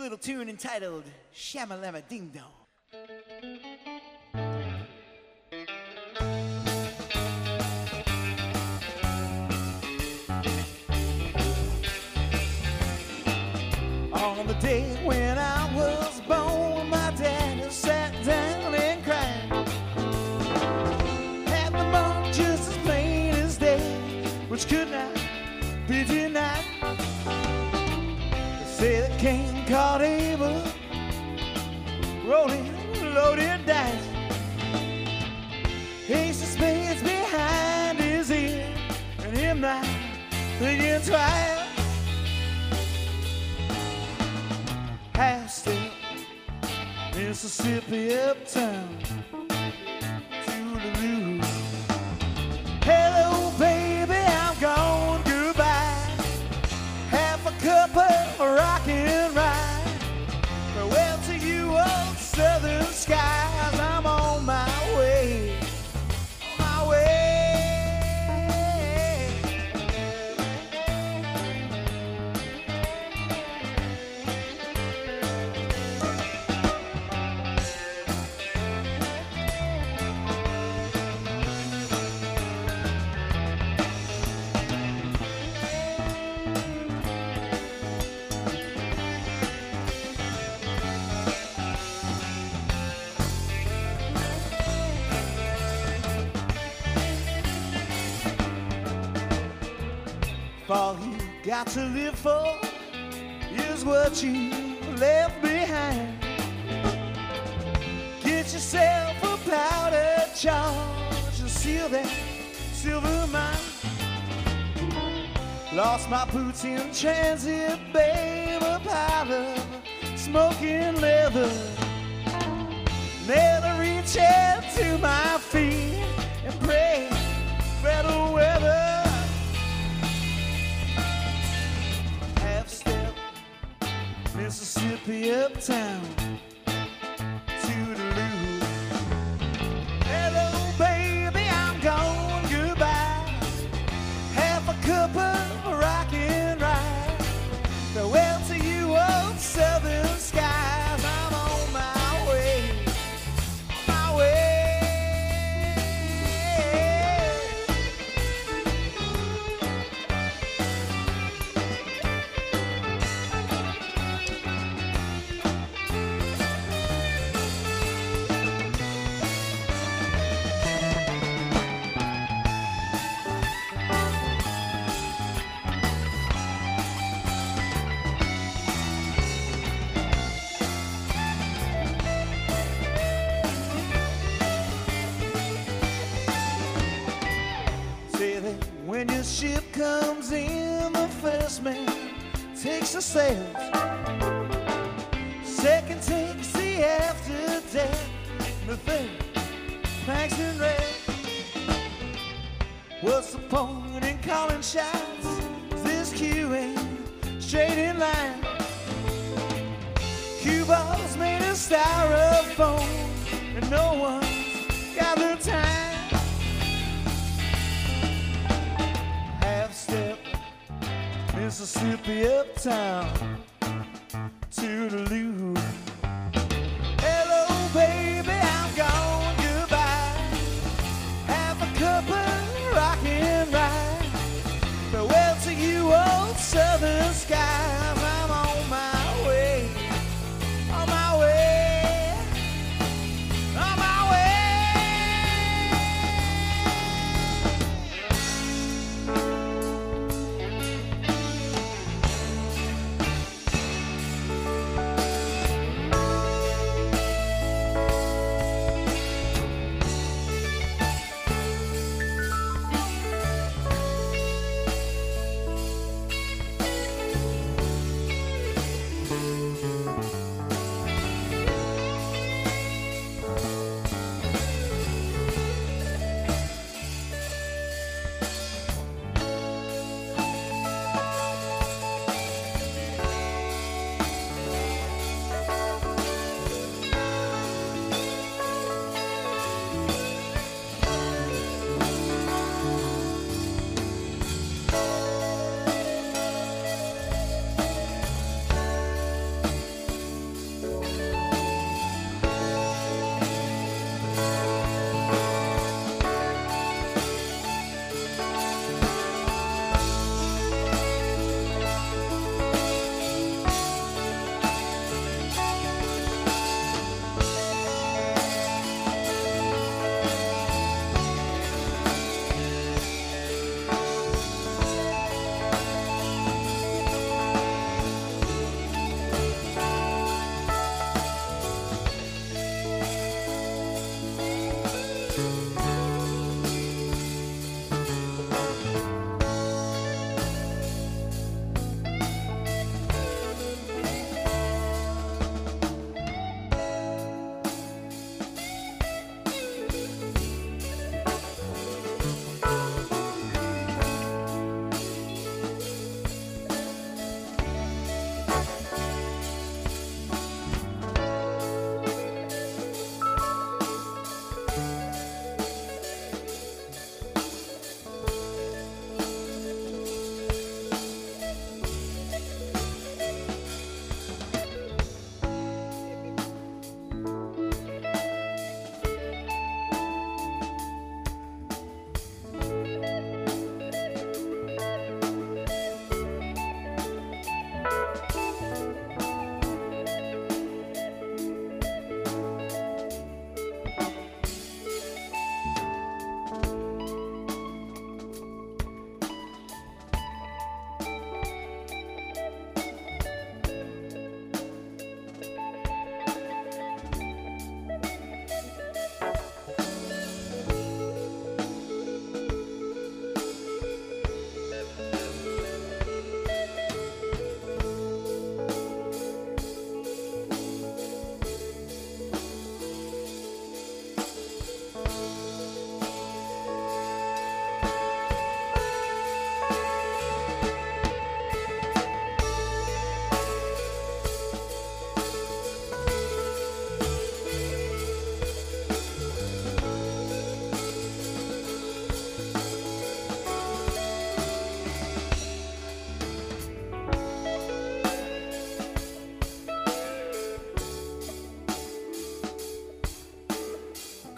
little tune entitled Shamalama Ding Dong. On the day when I was born, my daddy sat down and cried. Had the month just as plain as day, which could not be denied. Caught Abel, rolling loaded dice. Ace of spades behind his ear, and him not thinking twice. Half step, Mississippi uptown, got to live for is what you left behind. Get yourself a powder charge and seal that silver mine. Lost my boots in transit, babe, a pile of smoking leather. Never reach out to my feet and pray better weather. Mississippi uptown, ship comes in, the first man takes the sails. Second takes the after deck. The third planks in red. What's the point in calling shots? This queue ain't straight in line. Cue balls made of styrofoam, and no one's got the time. Mississippi uptown, Toodaloo. Hello,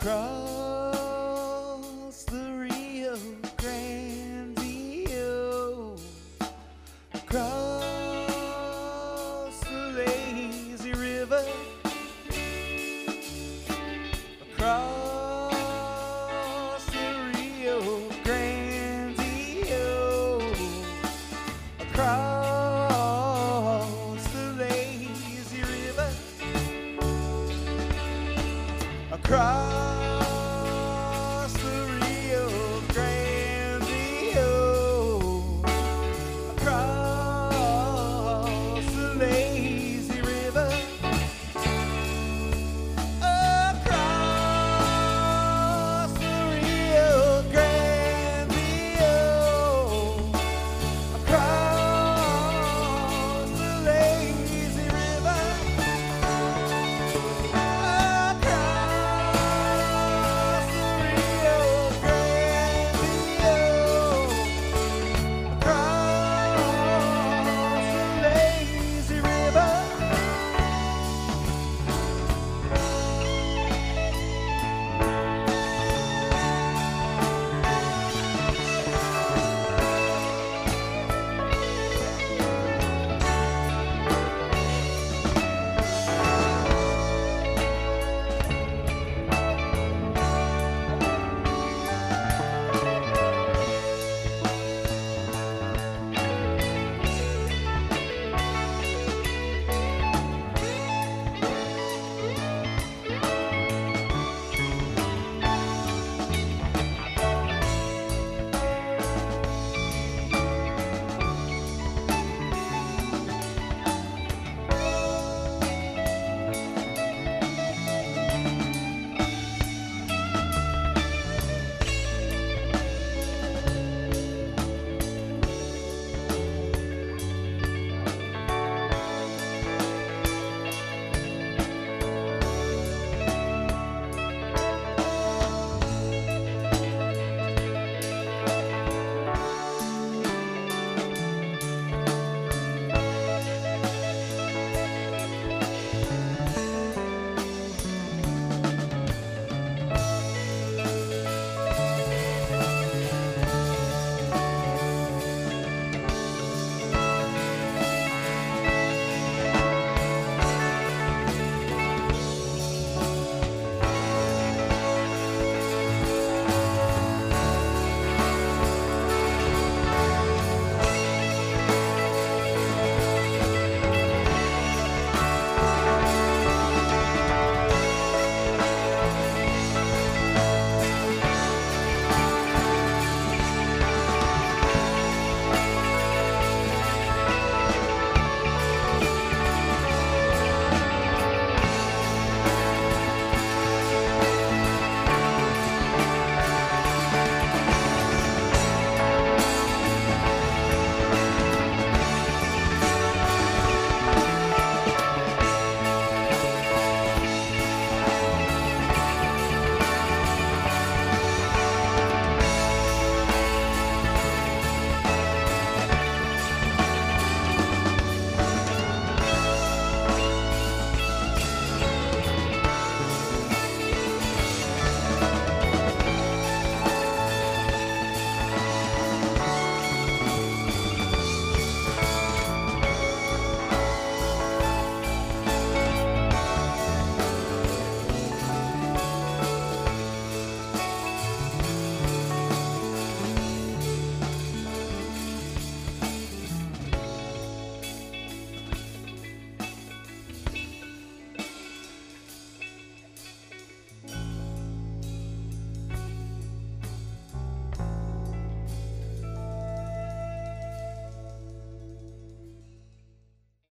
across